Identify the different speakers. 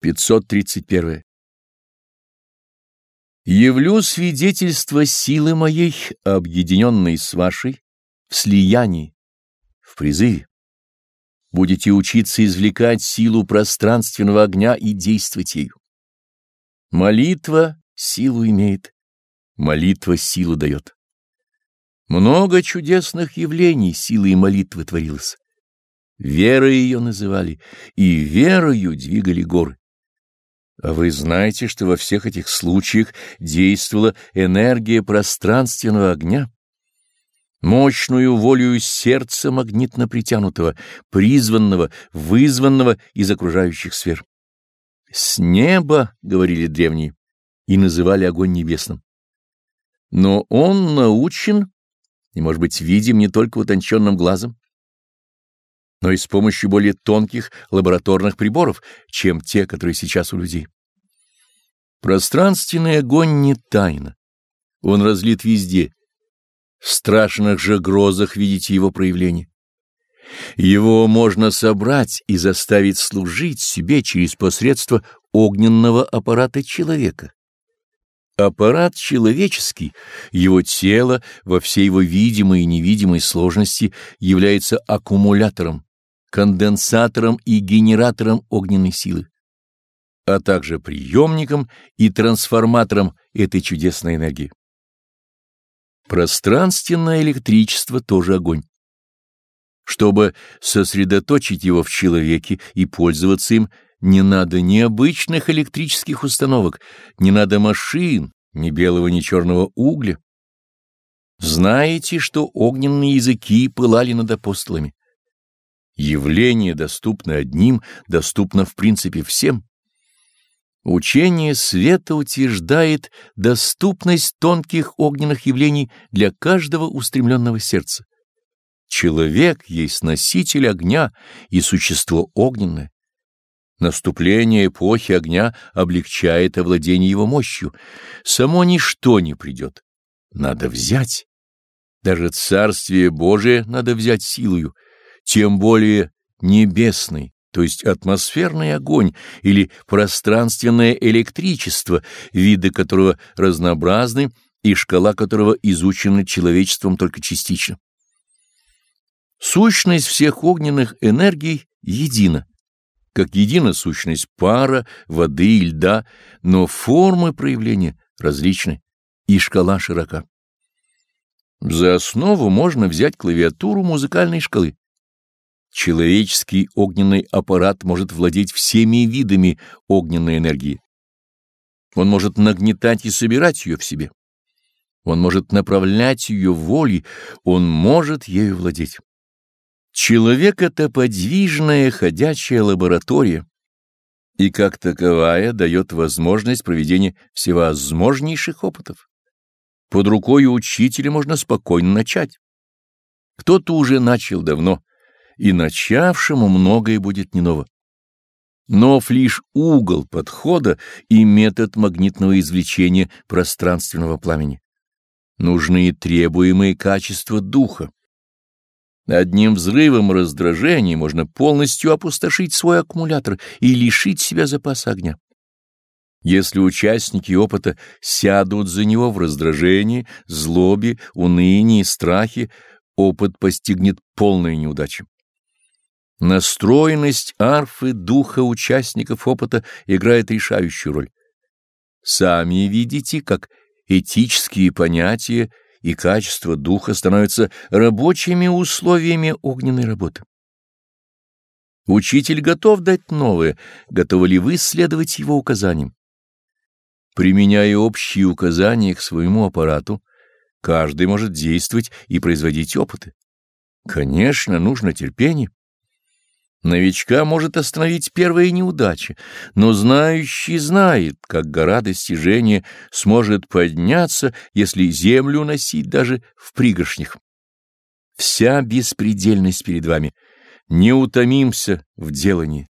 Speaker 1: 531. Явлю свидетельство силы моей, объединенной с вашей, в слиянии, в призыве. Будете учиться извлекать силу пространственного огня и действовать ею. Молитва силу имеет, молитва силу дает. Много чудесных явлений силой молитвы творилось. Верой ее называли, и верою двигали горы. А вы знаете, что во всех этих случаях действовала энергия пространственного огня? Мощную волею сердца магнитно притянутого, призванного, вызванного из окружающих сфер. «С неба», — говорили древние, и называли огонь небесным. Но он научен и, может быть, видим не только утонченным глазом, но и с помощью более тонких лабораторных приборов, чем те, которые сейчас у людей. Пространственный огонь не тайна. Он разлит везде. В страшных же грозах видите его проявление. Его можно собрать и заставить служить себе через посредство огненного аппарата человека. Аппарат человеческий, его тело во всей его видимой и невидимой сложности является аккумулятором, конденсатором и генератором огненной силы, а также приемником и трансформатором этой чудесной энергии. Пространственное электричество тоже огонь. Чтобы сосредоточить его в человеке и пользоваться им, не надо ни обычных электрических установок, не надо машин, ни белого, ни черного угля. Знаете, что огненные языки пылали над апостолами? Явление, доступное одним, доступно в принципе всем. Учение света утверждает доступность тонких огненных явлений для каждого устремленного сердца. Человек есть носитель огня и существо огненное. Наступление эпохи огня облегчает овладение его мощью. Само ничто не придет. Надо взять. Даже Царствие Божие надо взять силою тем более небесный, то есть атмосферный огонь или пространственное электричество, виды которого разнообразны и шкала которого изучена человечеством только частично. Сущность всех огненных энергий едина, как едина сущность пара, воды и льда, но формы проявления различны и шкала широка. За основу можно взять клавиатуру музыкальной шкалы. Человеческий огненный аппарат может владеть всеми видами огненной энергии. Он может нагнетать и собирать ее в себе. Он может направлять ее волей, он может ею владеть. Человек — это подвижная ходячая лаборатория, и как таковая дает возможность проведения всевозможнейших опытов. Под рукой учителя можно спокойно начать. Кто-то уже начал давно, и начавшему многое будет не ново. Нов лишь угол подхода и метод магнитного извлечения пространственного пламени. Нужны требуемые качества духа. Одним взрывом раздражения можно полностью опустошить свой аккумулятор и лишить себя запаса огня. Если участники опыта сядут за него в раздражении, злобе, унынии, страхе, опыт постигнет полная неудача. Настроенность арфы духа участников опыта играет решающую роль. Сами видите, как этические понятия и качества духа становятся рабочими условиями огненной работы. Учитель готов дать новое, готовы ли вы следовать его указаниям? Применяя общие указания к своему аппарату, каждый может действовать и производить опыты. Конечно, нужно терпение. Новичка может остановить первая неудача, но знающий знает, как гора достижения сможет подняться, если землю носить даже в пригоршнях. Вся беспредельность перед вами. Не утомимся в делании.